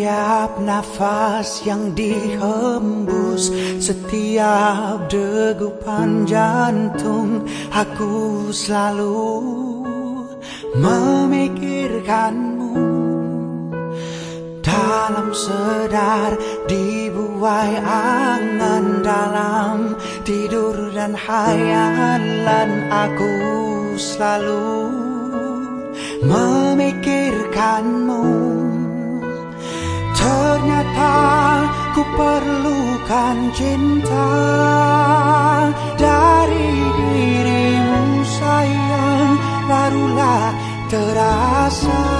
Setiap nafas yang dihembus Setiap degupan jantung Aku selalu memikirkanmu. Dalam sedar dibuai angan dalam Tidur dan hayalan aku selalu memikirkanmu Ternyata ku perlukan cinta dari dirimu sayang. Barulah terasa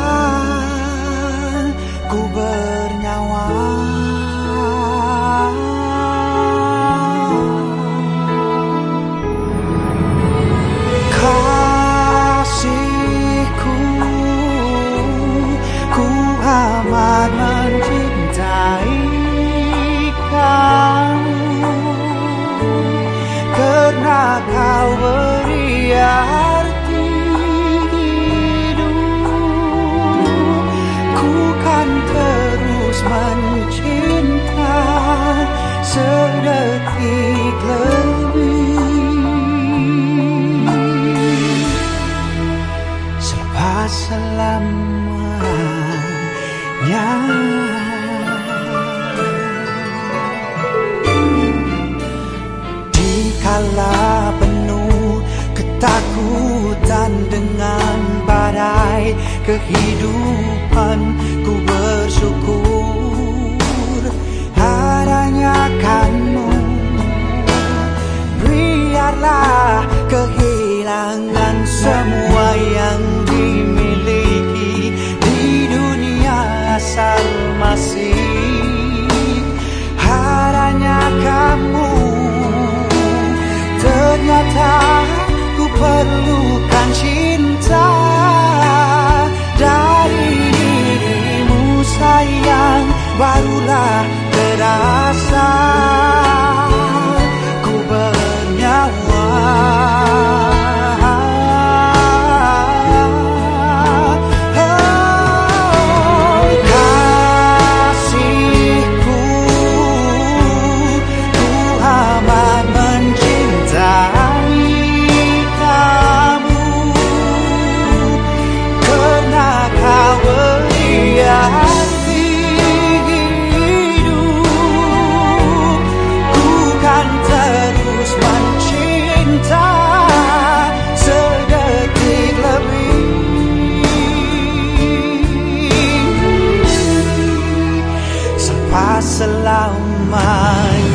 selamanya Dikala penuh ketakutan dengan badai kehidupan ku bersyukur. Adanya kanmu biarlah kehilangan semua asal masih adanya kamu Ternyata ku perlukan allow my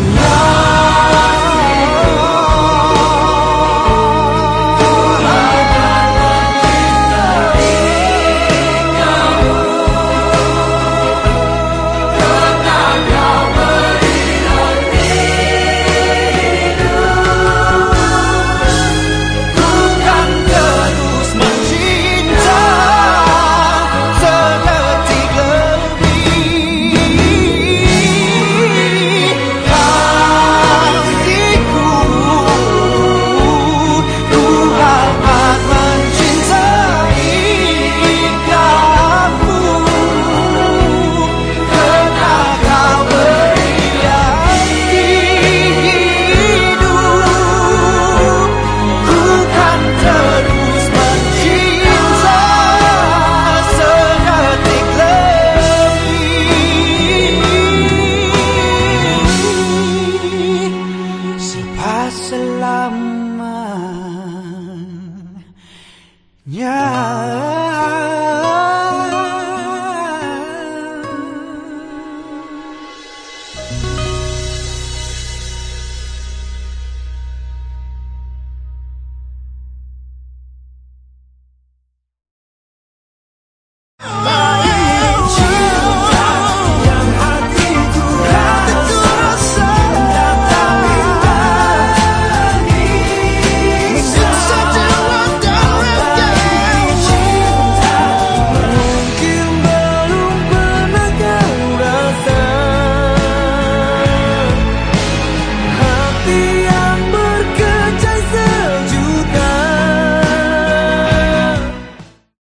Yeah.